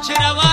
Cochera va.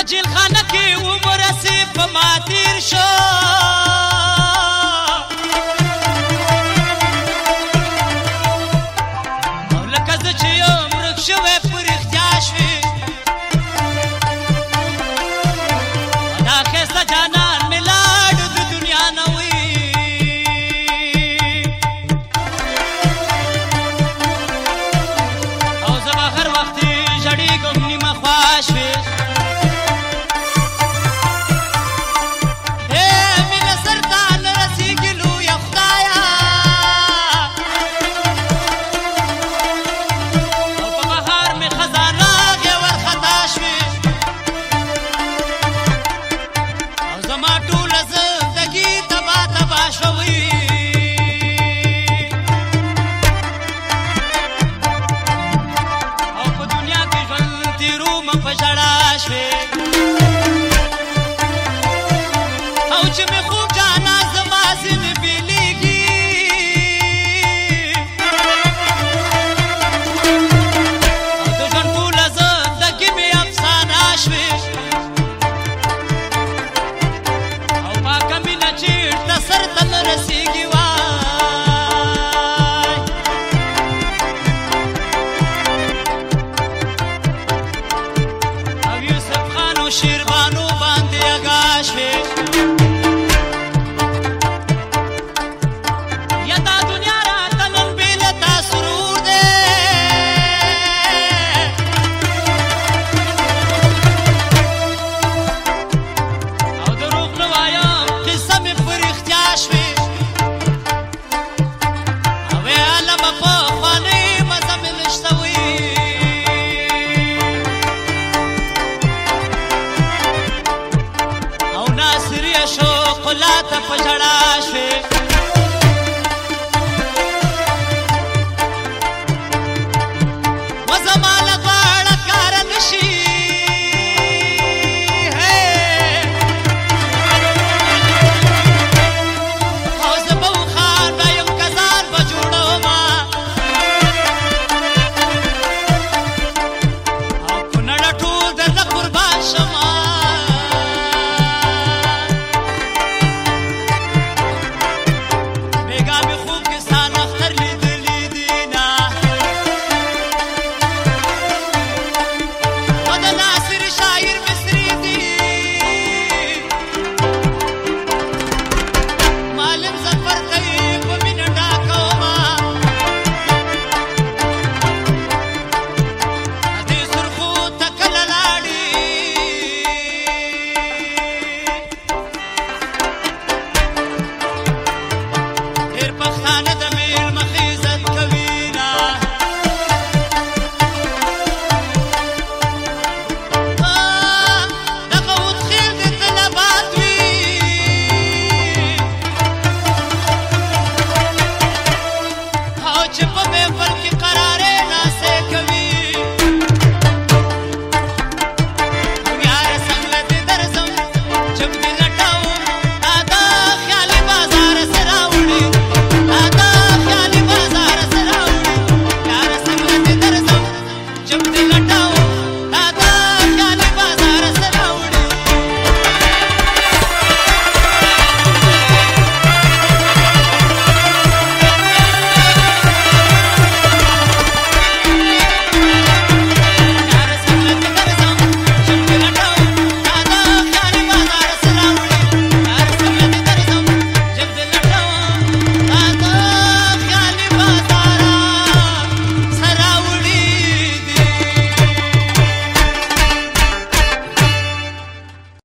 अजिल Khan की उम्र से शो